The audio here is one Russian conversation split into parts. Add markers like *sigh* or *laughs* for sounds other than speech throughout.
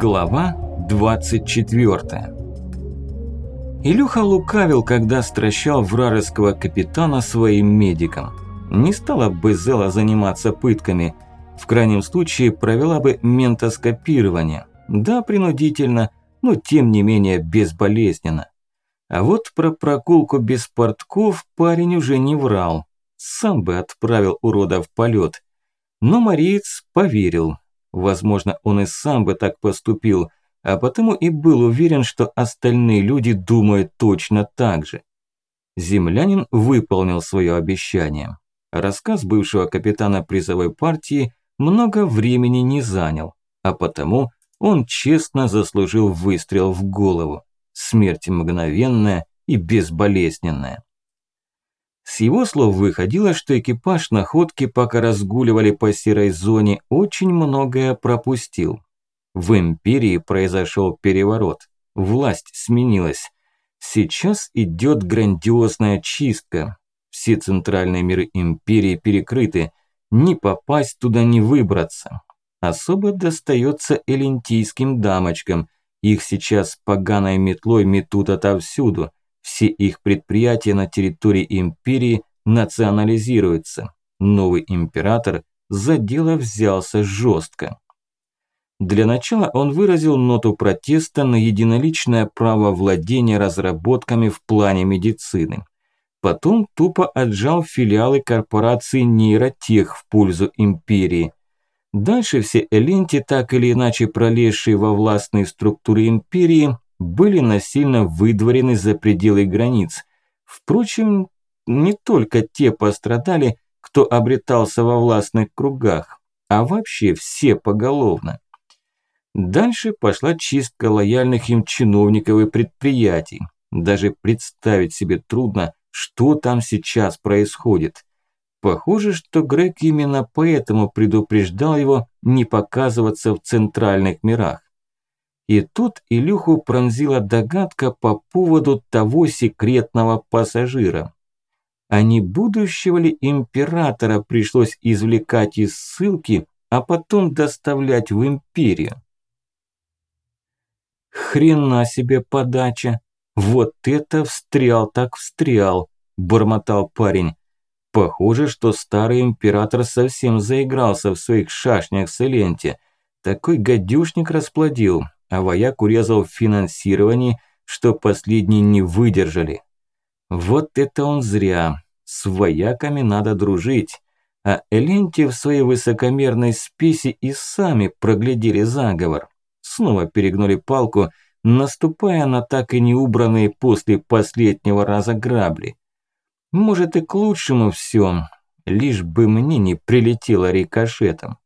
Глава 24 Илюха лукавил, когда стращал вражеского капитана своим медиком. Не стала бы Зела заниматься пытками. В крайнем случае провела бы ментоскопирование. Да, принудительно, но тем не менее безболезненно. А вот про прогулку без портков парень уже не врал. Сам бы отправил урода в полет. Но Мариец поверил. Возможно, он и сам бы так поступил, а потому и был уверен, что остальные люди думают точно так же. Землянин выполнил свое обещание. Рассказ бывшего капитана призовой партии много времени не занял, а потому он честно заслужил выстрел в голову. Смерть мгновенная и безболезненная. С его слов выходило, что экипаж находки, пока разгуливали по серой зоне, очень многое пропустил. В империи произошел переворот, власть сменилась. Сейчас идет грандиозная чистка. Все центральные миры империи перекрыты, ни попасть туда, ни выбраться. Особо достается элентийским дамочкам, их сейчас поганой метлой метут отовсюду – все их предприятия на территории империи национализируются. Новый император за дело взялся жестко. Для начала он выразил ноту протеста на единоличное право владения разработками в плане медицины. Потом тупо отжал филиалы корпорации нейротех в пользу империи. Дальше все эленти, так или иначе пролезшие во властные структуры империи, были насильно выдворены за пределы границ. Впрочем, не только те пострадали, кто обретался во властных кругах, а вообще все поголовно. Дальше пошла чистка лояльных им чиновников и предприятий. Даже представить себе трудно, что там сейчас происходит. Похоже, что Грег именно поэтому предупреждал его не показываться в центральных мирах. И тут Илюху пронзила догадка по поводу того секретного пассажира. А не будущего ли императора пришлось извлекать из ссылки, а потом доставлять в империю? Хрена себе подача! Вот это встрял так встрял, бормотал парень. Похоже, что старый император совсем заигрался в своих шашнях с Эленте. Такой гадюшник расплодил, а вояк урезал в финансировании, что последние не выдержали. Вот это он зря. С вояками надо дружить. А Эленти в своей высокомерной спеси и сами проглядели заговор. Снова перегнули палку, наступая на так и не убранные после последнего раза грабли. Может и к лучшему все, лишь бы мне не прилетело рикошетом.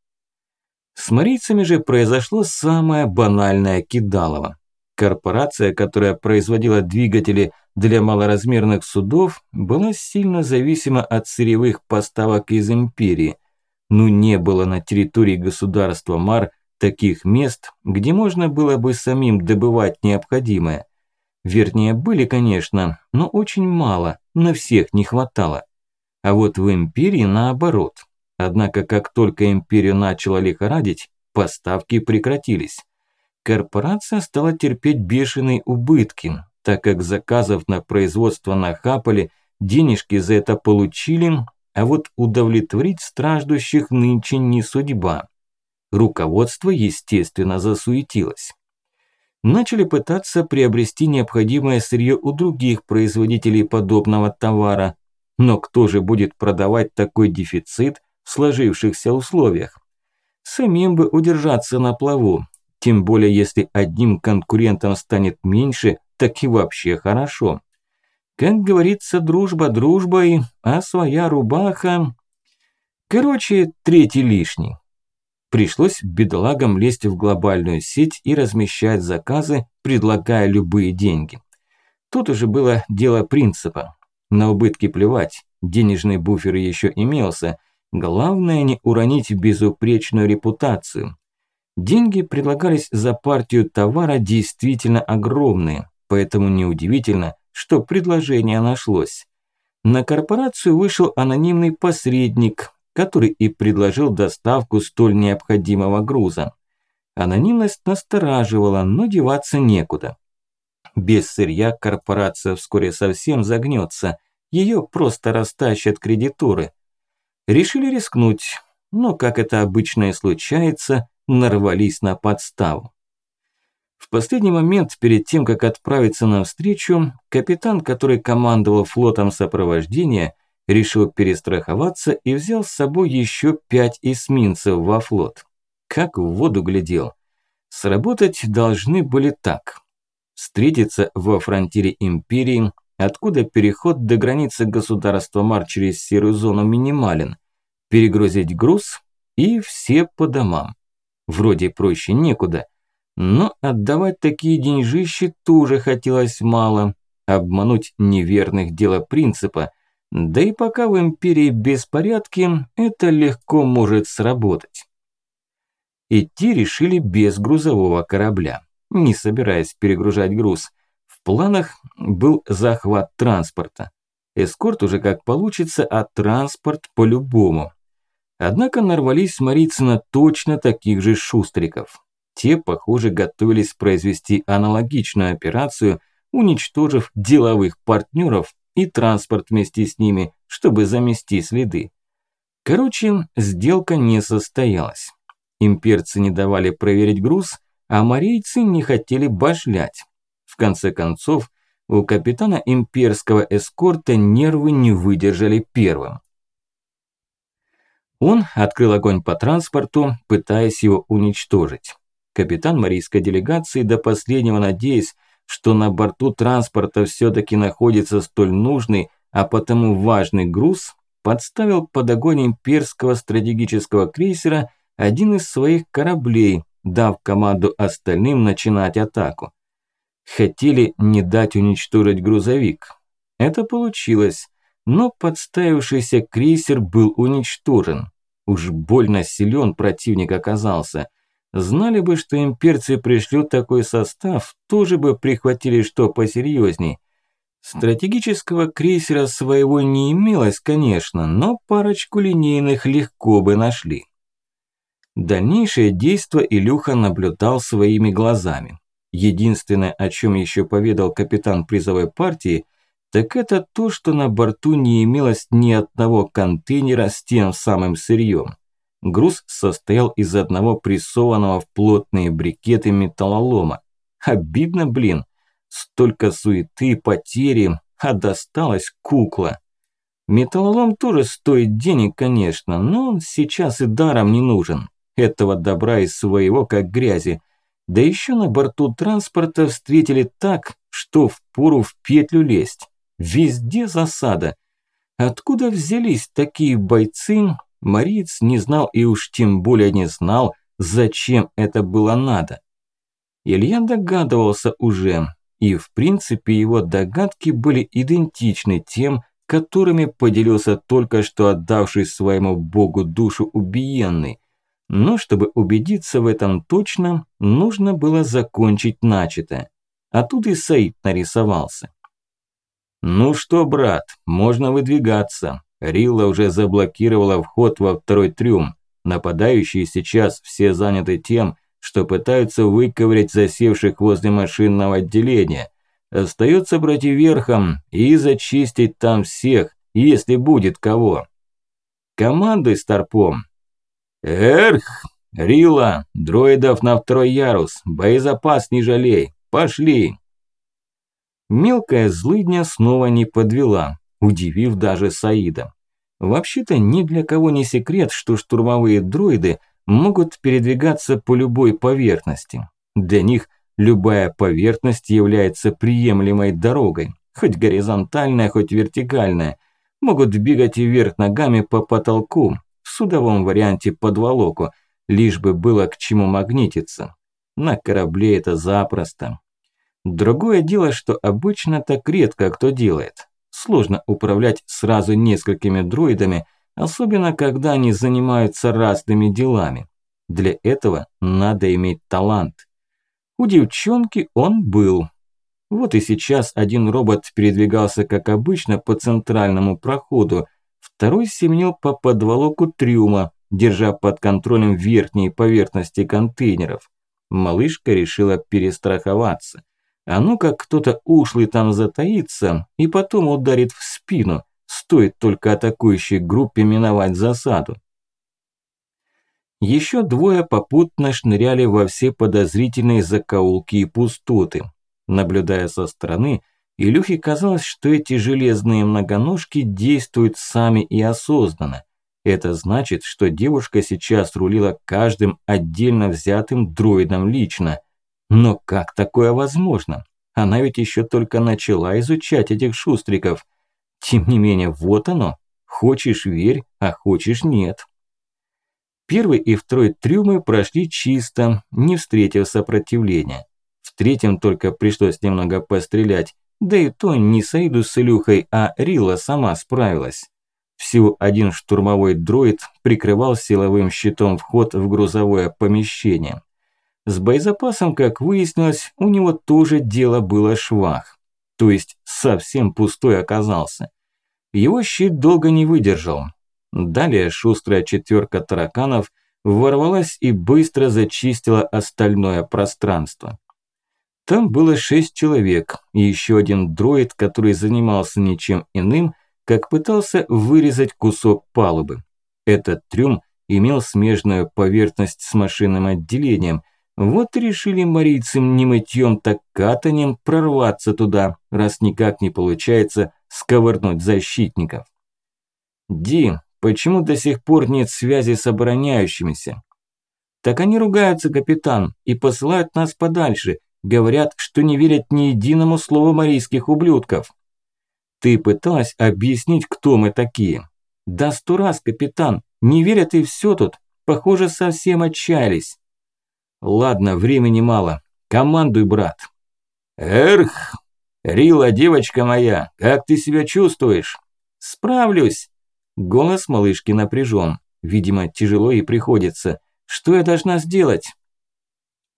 С марийцами же произошло самое банальное кидалово. Корпорация, которая производила двигатели для малоразмерных судов, была сильно зависима от сырьевых поставок из империи. Но не было на территории государства Мар таких мест, где можно было бы самим добывать необходимое. Вернее, были, конечно, но очень мало, на всех не хватало. А вот в империи наоборот – Однако, как только империю начала лихорадить, поставки прекратились. Корпорация стала терпеть бешеные убытки, так как заказов на производство нахапали, денежки за это получили, а вот удовлетворить страждущих нынче не судьба. Руководство, естественно, засуетилось. Начали пытаться приобрести необходимое сырье у других производителей подобного товара, но кто же будет продавать такой дефицит, в сложившихся условиях. Самим бы удержаться на плаву, тем более если одним конкурентом станет меньше, так и вообще хорошо. Как говорится, дружба дружбой, а своя рубаха... Короче, третий лишний. Пришлось бедолагам лезть в глобальную сеть и размещать заказы, предлагая любые деньги. Тут уже было дело принципа. На убытки плевать, денежный буфер еще имелся – Главное не уронить безупречную репутацию. Деньги предлагались за партию товара действительно огромные, поэтому неудивительно, что предложение нашлось. На корпорацию вышел анонимный посредник, который и предложил доставку столь необходимого груза. Анонимность настораживала, но деваться некуда. Без сырья корпорация вскоре совсем загнется, ее просто растащат кредиторы. Решили рискнуть, но, как это обычно и случается, нарвались на подставу. В последний момент, перед тем, как отправиться на встречу, капитан, который командовал флотом сопровождения, решил перестраховаться и взял с собой еще пять эсминцев во флот. Как в воду глядел. Сработать должны были так. Встретиться во фронтире Империи, откуда переход до границы государства Мар через серую зону минимален, перегрузить груз и все по домам. Вроде проще некуда, но отдавать такие деньжищи тоже хотелось мало, обмануть неверных дело принципа, да и пока в империи беспорядки, это легко может сработать. Идти решили без грузового корабля, не собираясь перегружать груз. Планах был захват транспорта. Эскорт уже как получится, а транспорт по-любому. Однако нарвались марийцы на точно таких же шустриков. Те, похоже, готовились произвести аналогичную операцию, уничтожив деловых партнеров и транспорт вместе с ними, чтобы замести следы. Короче, сделка не состоялась. Имперцы не давали проверить груз, а марийцы не хотели башлять. В конце концов, у капитана имперского эскорта нервы не выдержали первым. Он открыл огонь по транспорту, пытаясь его уничтожить. Капитан марийской делегации до последнего надеясь, что на борту транспорта все-таки находится столь нужный, а потому важный груз, подставил под огонь имперского стратегического крейсера один из своих кораблей, дав команду остальным начинать атаку. Хотели не дать уничтожить грузовик. Это получилось, но подставившийся крейсер был уничтожен. Уж больно силен противник оказался. Знали бы, что имперцы пришлют такой состав, тоже бы прихватили что посерьезней. Стратегического крейсера своего не имелось, конечно, но парочку линейных легко бы нашли. Дальнейшее действо Илюха наблюдал своими глазами. Единственное, о чем еще поведал капитан призовой партии, так это то, что на борту не имелось ни одного контейнера с тем самым сырьем. Груз состоял из одного прессованного в плотные брикеты металлолома. Обидно, блин. Столько суеты, потери, а досталась кукла. Металлолом тоже стоит денег, конечно, но он сейчас и даром не нужен. Этого добра из своего как грязи. Да еще на борту транспорта встретили так, что впору в петлю лезть. Везде засада. Откуда взялись такие бойцы, Мариец не знал и уж тем более не знал, зачем это было надо. Илья догадывался уже, и в принципе его догадки были идентичны тем, которыми поделился только что отдавший своему богу душу убиенный. Но чтобы убедиться в этом точно, нужно было закончить начатое. А тут и Саид нарисовался. «Ну что, брат, можно выдвигаться. Рилла уже заблокировала вход во второй трюм. Нападающие сейчас все заняты тем, что пытаются выковырять засевших возле машинного отделения. Остается брать верхом и зачистить там всех, если будет кого. Командуй старпом. Эрх! Рила, дроидов на второй ярус, боезапас не жалей, пошли. Мелкая злыдня снова не подвела, удивив даже Саида. Вообще-то ни для кого не секрет, что штурмовые дроиды могут передвигаться по любой поверхности. Для них любая поверхность является приемлемой дорогой, хоть горизонтальная, хоть вертикальная. Могут бегать вверх ногами по потолку, в судовом варианте под волоку, лишь бы было к чему магнититься. На корабле это запросто. Другое дело, что обычно так редко кто делает. Сложно управлять сразу несколькими дроидами, особенно когда они занимаются разными делами. Для этого надо иметь талант. У девчонки он был. Вот и сейчас один робот передвигался как обычно по центральному проходу, второй семенил по подволоку трюма, держа под контролем верхние поверхности контейнеров. малышка решила перестраховаться. А ну как кто-то ушлый там затаится и потом ударит в спину, стоит только атакующей группе миновать засаду. Еще двое попутно шныряли во все подозрительные закоулки и пустоты. Наблюдая со стороны, Илюхе казалось, что эти железные многоножки действуют сами и осознанно. Это значит, что девушка сейчас рулила каждым отдельно взятым дроидом лично. Но как такое возможно? Она ведь еще только начала изучать этих шустриков. Тем не менее, вот оно. Хочешь – верь, а хочешь – нет. Первый и второй трюмы прошли чисто, не встретив сопротивления. В третьем только пришлось немного пострелять, да и то не Саиду с Илюхой, а Рила сама справилась. Всего один штурмовой дроид прикрывал силовым щитом вход в грузовое помещение. С боезапасом, как выяснилось, у него тоже дело было швах. То есть совсем пустой оказался. Его щит долго не выдержал. Далее шустрая четверка тараканов ворвалась и быстро зачистила остальное пространство. Там было шесть человек и еще один дроид, который занимался ничем иным, как пытался вырезать кусок палубы. Этот трюм имел смежную поверхность с машинным отделением. Вот решили марийцам не мытьем, так катанием прорваться туда, раз никак не получается сковырнуть защитников. «Ди, почему до сих пор нет связи с обороняющимися?» «Так они ругаются, капитан, и посылают нас подальше. Говорят, что не верят ни единому слову марийских ублюдков». Ты пыталась объяснить, кто мы такие. Да сто раз, капитан, не верят и все тут. Похоже, совсем отчаялись. Ладно, времени мало. Командуй, брат. Эрх! Рила, девочка моя, как ты себя чувствуешь? Справлюсь. Голос малышки напряжен. Видимо, тяжело и приходится. Что я должна сделать?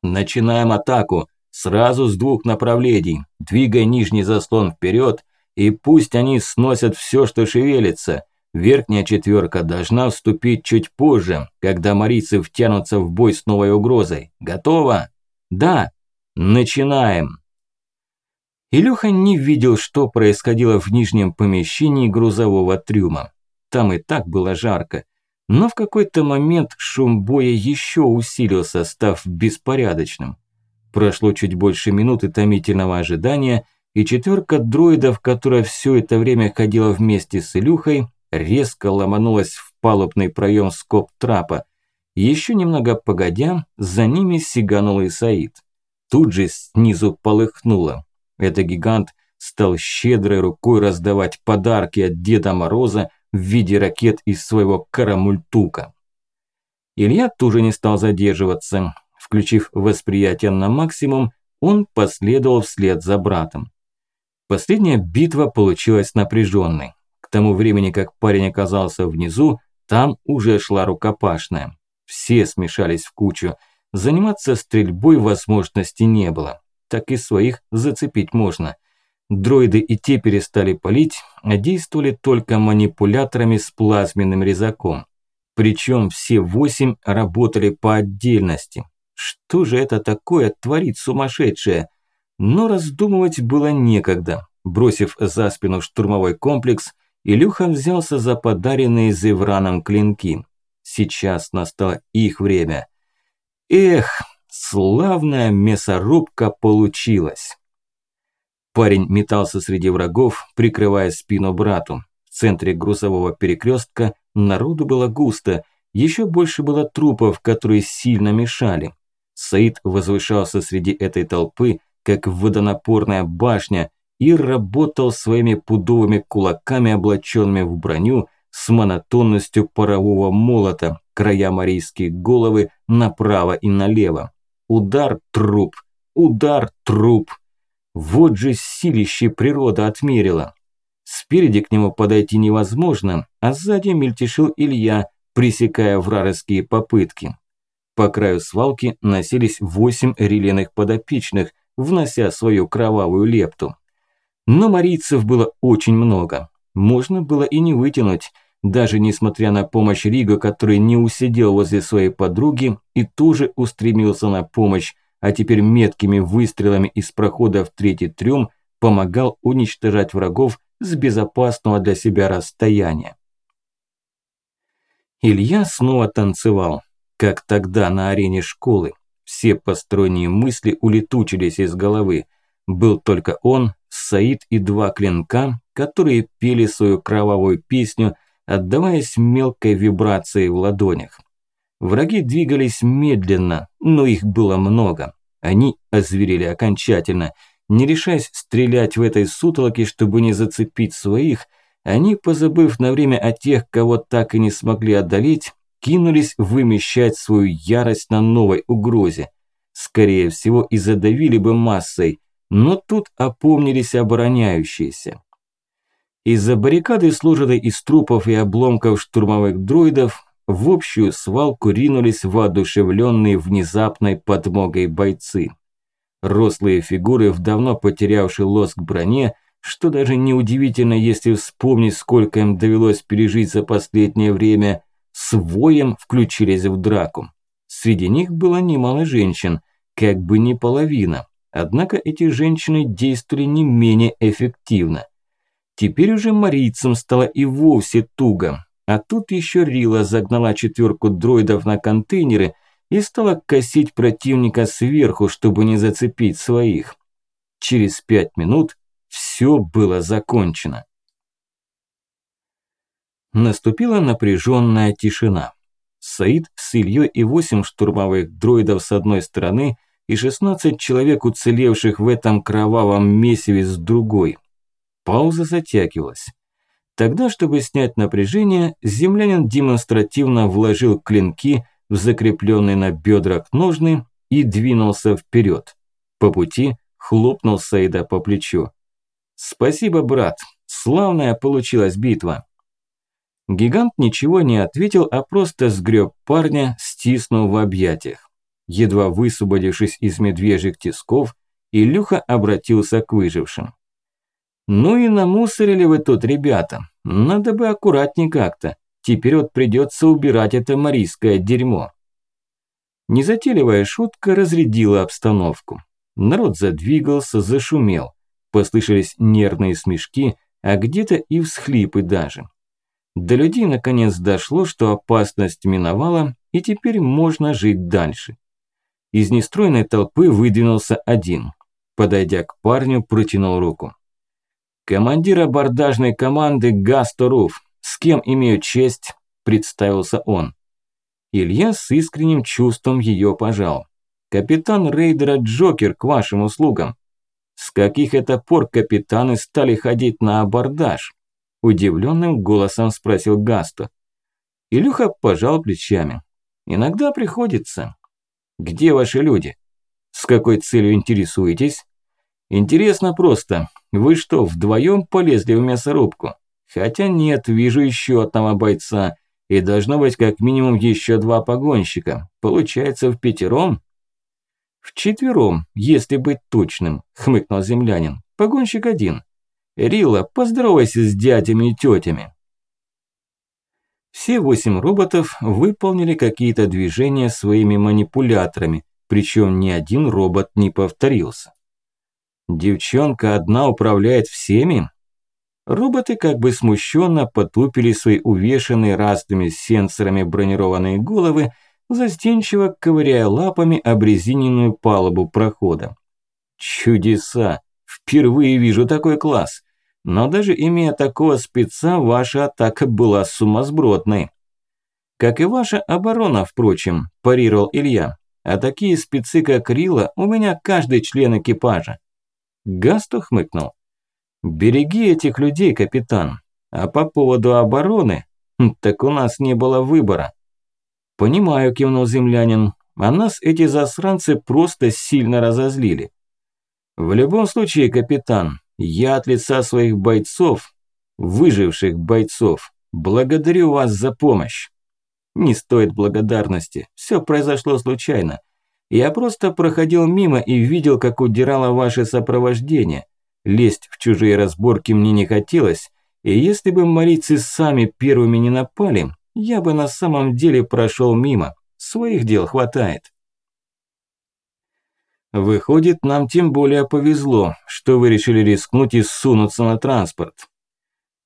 Начинаем атаку. Сразу с двух направлений. Двигай нижний заслон вперед и пусть они сносят все, что шевелится. Верхняя четверка должна вступить чуть позже, когда марийцы втянутся в бой с новой угрозой. Готово? Да. Начинаем. Илюха не видел, что происходило в нижнем помещении грузового трюма. Там и так было жарко. Но в какой-то момент шум боя еще усилился, став беспорядочным. Прошло чуть больше минуты томительного ожидания – и четверка дроидов, которая все это время ходила вместе с Илюхой, резко ломанулась в палубный проем скоб трапа. Еще немного погодя, за ними сиганул и Саид. Тут же снизу полыхнуло. Это гигант стал щедрой рукой раздавать подарки от Деда Мороза в виде ракет из своего карамультука. Илья тоже не стал задерживаться. Включив восприятие на максимум, он последовал вслед за братом. Последняя битва получилась напряженной. К тому времени, как парень оказался внизу, там уже шла рукопашная. Все смешались в кучу. Заниматься стрельбой возможности не было. Так и своих зацепить можно. Дроиды и те перестали палить, а действовали только манипуляторами с плазменным резаком. Причем все восемь работали по отдельности. Что же это такое творит сумасшедшее? Но раздумывать было некогда. Бросив за спину штурмовой комплекс, Илюха взялся за подаренные Зевраном клинки. Сейчас настало их время. Эх, славная мясорубка получилась. Парень метался среди врагов, прикрывая спину брату. В центре грузового перекрестка народу было густо, еще больше было трупов, которые сильно мешали. Саид возвышался среди этой толпы, как водонапорная башня, и работал своими пудовыми кулаками, облаченными в броню, с монотонностью парового молота, края морейские головы направо и налево. Удар – труп, удар – труп. Вот же силище природа отмерила. Спереди к нему подойти невозможно, а сзади мельтешил Илья, пресекая вражеские попытки. По краю свалки носились восемь релейных подопечных – внося свою кровавую лепту. Но марийцев было очень много. Можно было и не вытянуть, даже несмотря на помощь Рига, который не усидел возле своей подруги и тоже устремился на помощь, а теперь меткими выстрелами из прохода в третий трюм помогал уничтожать врагов с безопасного для себя расстояния. Илья снова танцевал, как тогда на арене школы. Все посторонние мысли улетучились из головы. Был только он, Саид и два клинка, которые пели свою кровавую песню, отдаваясь мелкой вибрацией в ладонях. Враги двигались медленно, но их было много. Они озверели окончательно. Не решаясь стрелять в этой сутолоке, чтобы не зацепить своих, они, позабыв на время о тех, кого так и не смогли одолеть, кинулись вымещать свою ярость на новой угрозе. Скорее всего, и задавили бы массой, но тут опомнились обороняющиеся. Из-за баррикады, сложенной из трупов и обломков штурмовых дроидов, в общую свалку ринулись воодушевленные внезапной подмогой бойцы. Рослые фигуры в давно потерявшей лоск броне, что даже неудивительно, если вспомнить, сколько им довелось пережить за последнее время, с воем включились в драку. Среди них было немало женщин, как бы не половина, однако эти женщины действовали не менее эффективно. Теперь уже марийцам стало и вовсе туго, а тут еще Рила загнала четверку дроидов на контейнеры и стала косить противника сверху, чтобы не зацепить своих. Через пять минут все было закончено. Наступила напряженная тишина. Саид с Ильей и восемь штурмовых дроидов с одной стороны и 16 человек, уцелевших в этом кровавом месиве с другой. Пауза затягивалась. Тогда, чтобы снять напряжение, землянин демонстративно вложил клинки в закрепленные на бедрах ножны и двинулся вперед. По пути хлопнул Саида по плечу. «Спасибо, брат. Славная получилась битва». Гигант ничего не ответил, а просто сгреб парня, стиснув в объятиях. Едва высвободившись из медвежьих тисков, Илюха обратился к выжившим. Ну и намусорили вы тут, ребята. Надо бы аккуратней как-то. Теперь вот придется убирать это марийское дерьмо. Незатейливая шутка разрядила обстановку. Народ задвигался, зашумел. Послышались нервные смешки, а где-то и всхлипы даже. До людей наконец дошло, что опасность миновала, и теперь можно жить дальше. Из нестройной толпы выдвинулся один. Подойдя к парню, протянул руку. «Командир абордажной команды Гасторов. С кем имею честь?» – представился он. Илья с искренним чувством ее пожал. «Капитан рейдера Джокер к вашим услугам». «С каких это пор капитаны стали ходить на абордаж?» – удивленным голосом спросил Гасто. Илюха пожал плечами. «Иногда приходится». «Где ваши люди?» «С какой целью интересуетесь?» Интересно просто, вы что, вдвоем полезли в мясорубку? Хотя нет, вижу еще одного бойца, и должно быть как минимум еще два погонщика. Получается в пятером? В четвером, если быть точным, хмыкнул землянин. Погонщик один. Рила, поздоровайся с дядями и тетями. Все восемь роботов выполнили какие-то движения своими манипуляторами, причем ни один робот не повторился. Девчонка одна управляет всеми? Роботы как бы смущенно потупили свои увешанные разными сенсорами бронированные головы, застенчиво ковыряя лапами обрезиненную палубу прохода. Чудеса! Впервые вижу такой класс. Но даже имея такого спеца, ваша атака была сумасбродной. Как и ваша оборона, впрочем, парировал Илья. А такие спецы, как Рила, у меня каждый член экипажа. Гасто хмыкнул. «Береги этих людей, капитан. А по поводу обороны, хм, так у нас не было выбора». «Понимаю», – кивнул землянин. «А нас эти засранцы просто сильно разозлили». «В любом случае, капитан, я от лица своих бойцов, выживших бойцов, благодарю вас за помощь». «Не стоит благодарности. Все произошло случайно. Я просто проходил мимо и видел, как удирало ваше сопровождение. Лезть в чужие разборки мне не хотелось, и если бы молицы сами первыми не напали, я бы на самом деле прошел мимо. Своих дел хватает. Выходит, нам тем более повезло, что вы решили рискнуть и сунуться на транспорт.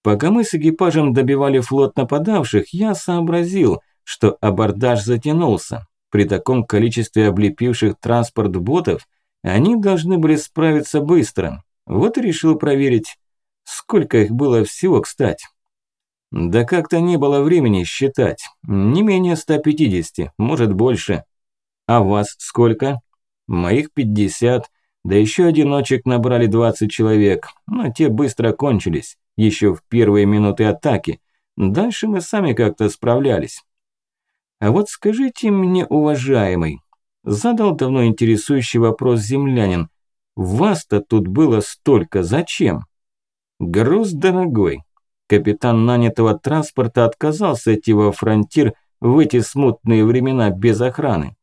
Пока мы с экипажем добивали флот нападавших, я сообразил, что абордаж затянулся. При таком количестве облепивших транспорт ботов они должны были справиться быстро. Вот и решил проверить. Сколько их было всего, кстати? Да как-то не было времени считать. Не менее 150, может больше. А вас сколько? Моих 50. Да еще одиночек набрали 20 человек. Но те быстро кончились. Еще в первые минуты атаки. Дальше мы сами как-то справлялись. А вот скажите мне, уважаемый, задал давно интересующий вопрос землянин. Вас-то тут было столько, зачем? Груз дорогой. Капитан нанятого транспорта отказался идти во фронтир в эти смутные времена без охраны.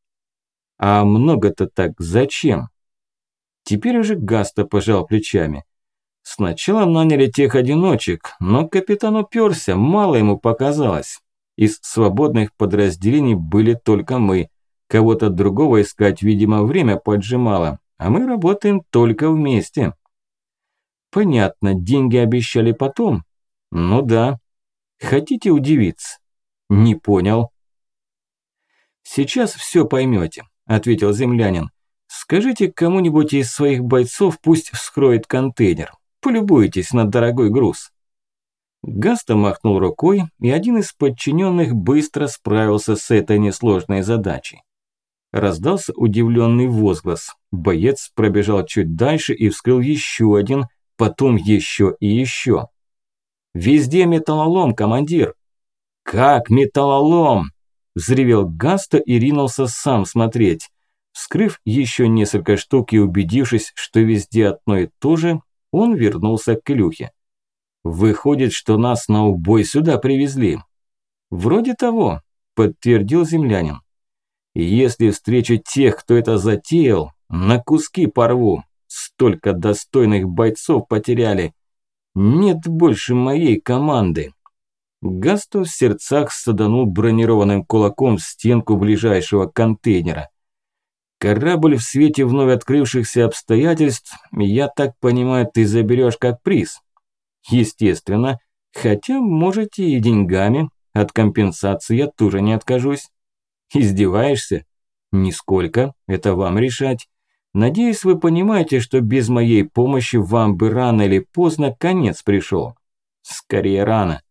А много-то так зачем? Теперь уже Гаста пожал плечами. Сначала наняли тех одиночек, но капитан уперся, мало ему показалось. Из свободных подразделений были только мы. Кого-то другого искать, видимо, время поджимало, а мы работаем только вместе. Понятно, деньги обещали потом. Ну да. Хотите удивиться? Не понял. Сейчас все поймете, ответил землянин. Скажите кому-нибудь из своих бойцов, пусть вскроет контейнер. Полюбуйтесь на дорогой груз. Гаста махнул рукой, и один из подчиненных быстро справился с этой несложной задачей. Раздался удивленный возглас. Боец пробежал чуть дальше и вскрыл еще один, потом еще и еще. «Везде металлолом, командир!» «Как металлолом?» – взревел Гаста и ринулся сам смотреть. Вскрыв еще несколько штук и убедившись, что везде одно и то же, он вернулся к Илюхе. Выходит, что нас на убой сюда привезли. Вроде того, подтвердил землянин. Если встречу тех, кто это затеял, на куски порву. Столько достойных бойцов потеряли. Нет больше моей команды. Гасто в сердцах саданул бронированным кулаком в стенку ближайшего контейнера. Корабль в свете вновь открывшихся обстоятельств, я так понимаю, ты заберешь как приз. Естественно, хотя можете и деньгами, от компенсации я тоже не откажусь. Издеваешься? Нисколько, это вам решать. Надеюсь, вы понимаете, что без моей помощи вам бы рано или поздно конец пришел. Скорее рано.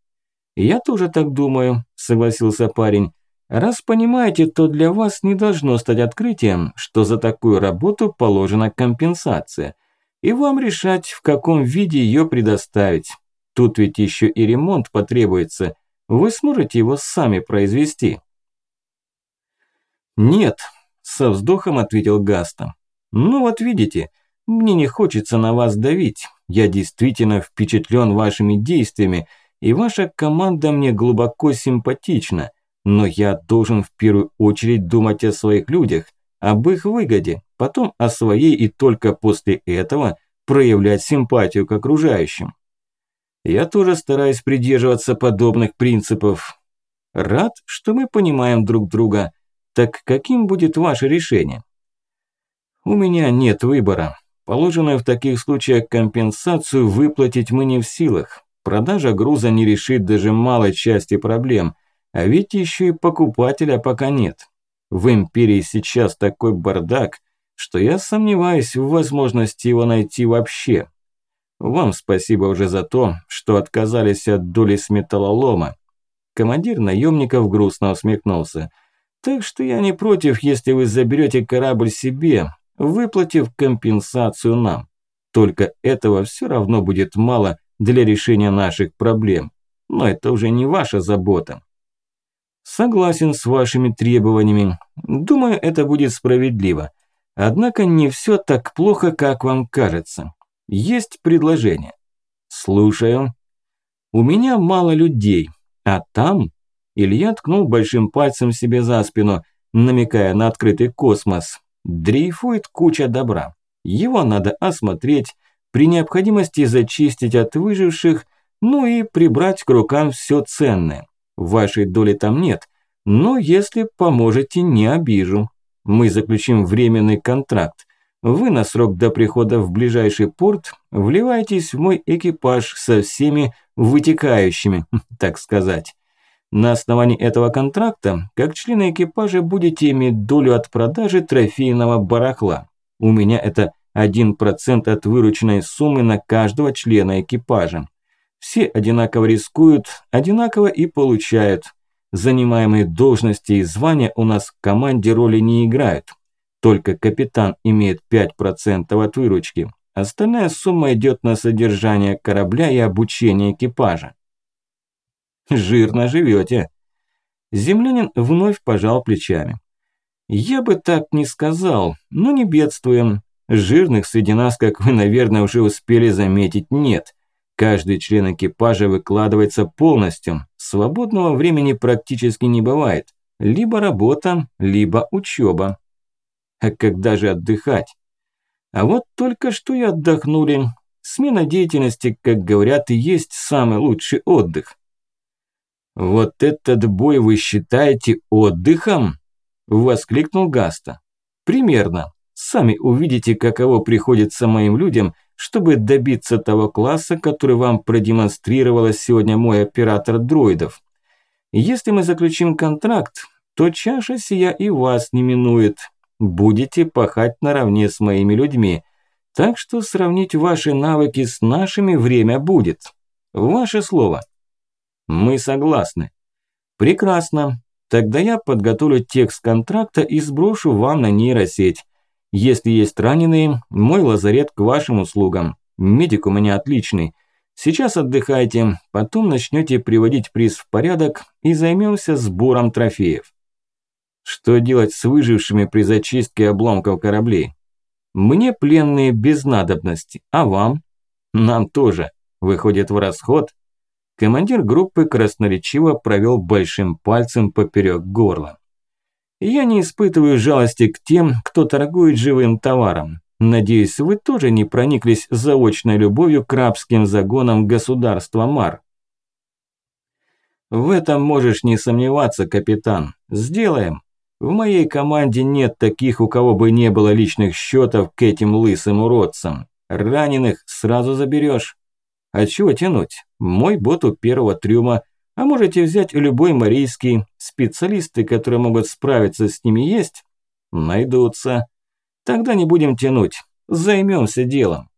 Я тоже так думаю, согласился парень. Раз понимаете, то для вас не должно стать открытием, что за такую работу положена компенсация – и вам решать, в каком виде ее предоставить. Тут ведь еще и ремонт потребуется. Вы сможете его сами произвести? Нет, со вздохом ответил Гаста. Ну вот видите, мне не хочется на вас давить. Я действительно впечатлен вашими действиями, и ваша команда мне глубоко симпатична. Но я должен в первую очередь думать о своих людях, об их выгоде, потом о своей и только после этого проявлять симпатию к окружающим. Я тоже стараюсь придерживаться подобных принципов. Рад, что мы понимаем друг друга. Так каким будет ваше решение? У меня нет выбора. Положенную в таких случаях компенсацию выплатить мы не в силах. Продажа груза не решит даже малой части проблем. А ведь еще и покупателя пока нет. В империи сейчас такой бардак, что я сомневаюсь в возможности его найти вообще. Вам спасибо уже за то, что отказались от доли с металлолома. Командир наемников грустно усмехнулся. Так что я не против, если вы заберете корабль себе, выплатив компенсацию нам. Только этого все равно будет мало для решения наших проблем. Но это уже не ваша забота. Согласен с вашими требованиями. Думаю, это будет справедливо. Однако не все так плохо, как вам кажется. Есть предложение. Слушаю. У меня мало людей, а там... Илья ткнул большим пальцем себе за спину, намекая на открытый космос. Дрейфует куча добра. Его надо осмотреть, при необходимости зачистить от выживших, ну и прибрать к рукам все ценное. Вашей доли там нет, но если поможете, не обижу. Мы заключим временный контракт. Вы на срок до прихода в ближайший порт вливаетесь в мой экипаж со всеми вытекающими, *laughs* так сказать. На основании этого контракта, как члены экипажа, будете иметь долю от продажи трофейного барахла. У меня это 1% от вырученной суммы на каждого члена экипажа. Все одинаково рискуют, одинаково и получают. Занимаемые должности и звания у нас в команде роли не играют. Только капитан имеет 5% от выручки. Остальная сумма идет на содержание корабля и обучение экипажа. Жирно живете. Землянин вновь пожал плечами. Я бы так не сказал, но не бедствуем. Жирных среди нас, как вы, наверное, уже успели заметить, нет. Каждый член экипажа выкладывается полностью. Свободного времени практически не бывает. Либо работа, либо учеба. А когда же отдыхать? А вот только что и отдохнули. Смена деятельности, как говорят, и есть самый лучший отдых. «Вот этот бой вы считаете отдыхом?» – воскликнул Гаста. «Примерно. Сами увидите, каково приходится моим людям, чтобы добиться того класса, который вам продемонстрировала сегодня мой оператор дроидов. Если мы заключим контракт, то чаша сия и вас не минует. Будете пахать наравне с моими людьми. Так что сравнить ваши навыки с нашими время будет. Ваше слово». Мы согласны. Прекрасно. Тогда я подготовлю текст контракта и сброшу вам на нейросеть. Если есть раненые, мой лазарет к вашим услугам. Медик у меня отличный. Сейчас отдыхайте, потом начнете приводить приз в порядок и займемся сбором трофеев. Что делать с выжившими при зачистке обломков кораблей? Мне пленные без надобности, а вам? Нам тоже. Выходит в расход? Командир группы красноречиво провел большим пальцем поперек горла. «Я не испытываю жалости к тем, кто торгует живым товаром. Надеюсь, вы тоже не прониклись заочной любовью к рабским загонам государства Мар». «В этом можешь не сомневаться, капитан. Сделаем. В моей команде нет таких, у кого бы не было личных счетов к этим лысым уродцам. Раненых сразу заберешь. А чего тянуть? Мой бот у первого трюма. А можете взять любой марийский. Специалисты, которые могут справиться с ними, есть? Найдутся. Тогда не будем тянуть. Займемся делом.